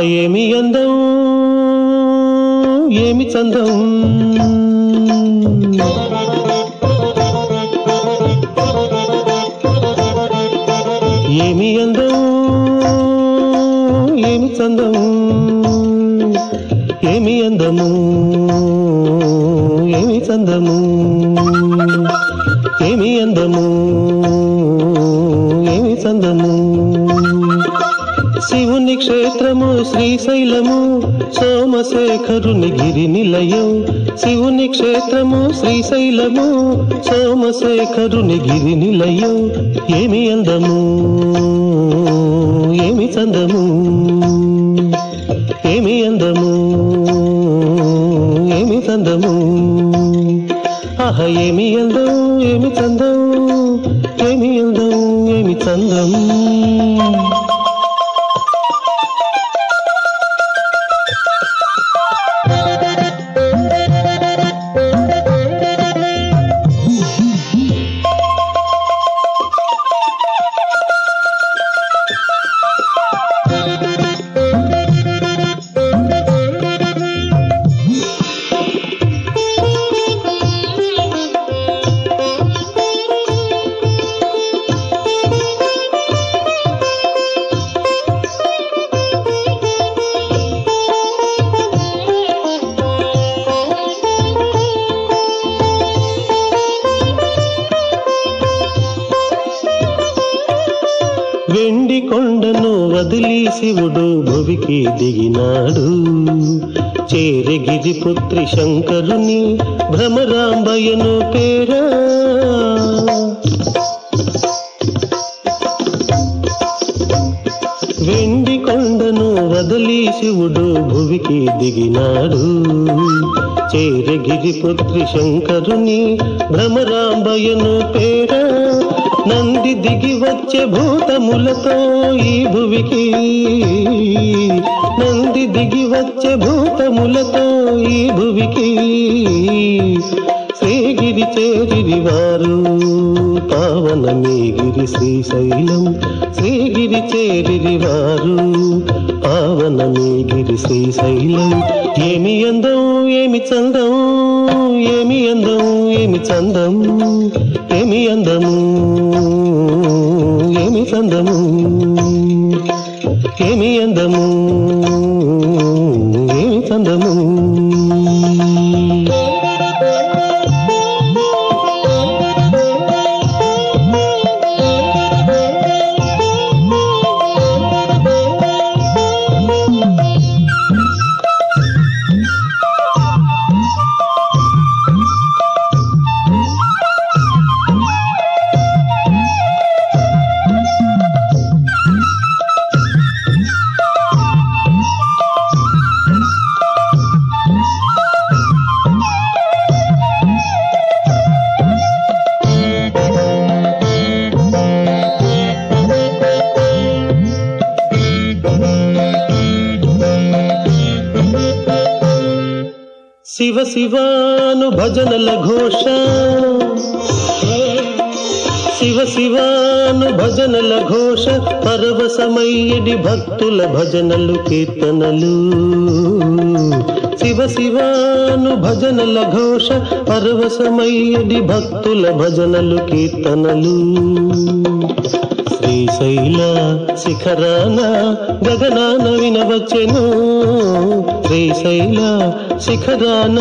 ఆహ ఏమి అందం? ఏమి చందం? ఏమి అందం? ఏమి చందం? ఏమి అందము? ఏమి చందము? ఏమి అందము? ఏమి చందము? శివుని క్షేత్రము శ్రీశైలము సోమశేఖరుని గిరి నిలయం. శివుని క్షేత్రము శ్రీశైలము సోమశేఖరుని గిరి నిలయం. ఏమి అందము? ఏమి చందము? ఏమి అందము? ఏమి చందము? ఆహ ఏమి అందం? ఏమి చందం? ఏమి అందం? ఏమి చందం? వదిలి శివుడు భువికి దిగినాడు. చేరగిరి పుత్రి శంకరుని భ్రమరాంబయను పేరా వెండి కొండను వదిలి శివుడు భువికి దిగినాడు. చేరగిరి పుత్రి శంకరుని భ్రమరాంబయను పేరా నంది దిగి వచ్చే భూతములతో ఈ భువికి. నంది దిగి వచ్చే భూతములతో ఈ భువికి. శ్రీగిరి చేరిరి వారు పావనమే గిరి శ్రీశైలం. శ్రీగిరి చేరిరి వారు పావనమే గిరి శ్రీశైలం ఏమి అందం ఏమి చందం ఏమి అందం ఏమి చందం ఏమి అందము ఏమి చందము ఏమి అందము ఏమి చందము. శివ శివాను భజనల ఘోష. శివ శివాను భజనల ఘోష పరవశమయ్యడి భక్తుల భజనలు కీర్తనలు. శివ శివాను భజనల ఘోష పరవశమయ్యడి భక్తుల భజనలు కీర్తనలు. శ్రీశైల శిఖరాన గగనాన వినవచ్చెను. శ్రీశైల శిఖరాన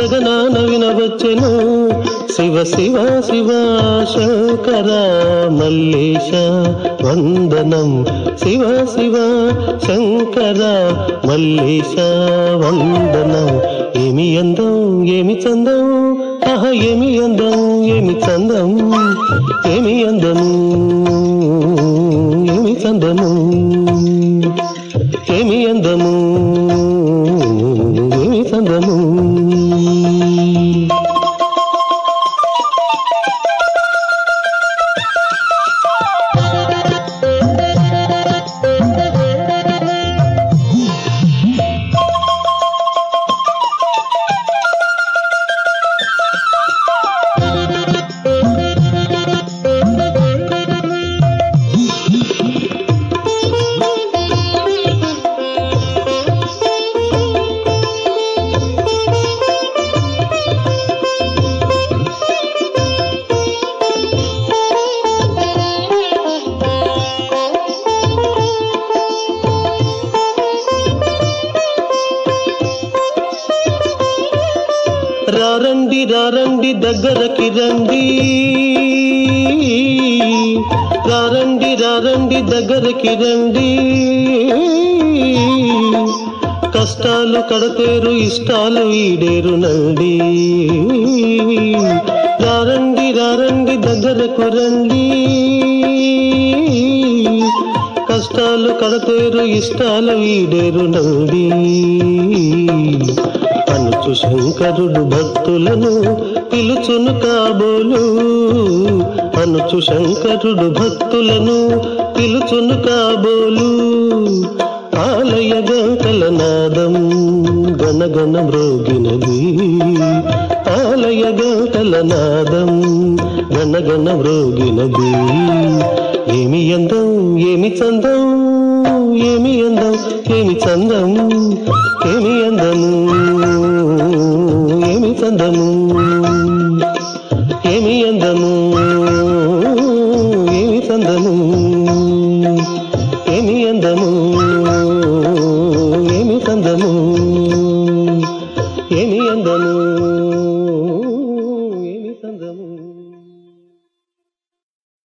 గగనాన వినవచ్చెను. శివ శివ శివ శంకర మల్లేశ వందనం. శివ శివ శంకర మల్లేశ వందనం. ఏమి అందం ఏమి చందం? ఆహా ఏమి అందం ఏమి చందం? ఏమి అందము ఏమి రండి రారండి దగ్గరకి రండి. రారండి రారండి దగ్గరకి రండి. కష్టాలు కడతేరు ఇష్టాలు ఈడేరు నండి. రారండి రారండి దగ్గరకు రండి. కష్టాలు కడతేరు ఇష్టాలు ఈడేరు నండి. పిలుచు శంకరుడు భక్తులను పిలుచును కాబోలు. అనుచు శంకరుడు భక్తులను పిలుచును కాబోలు. ఆలయ గంటల నాదం గణగణ మ్రోగినది. ఆలయ గంటల నాదం గణగణ మ్రోగినది. ఏమి అందం ఏమి చందం ఏమి అందం ఏమి చందం ఏమి అందము? అందము ఏమి అందము ఏమి తందము ఏమి అందము.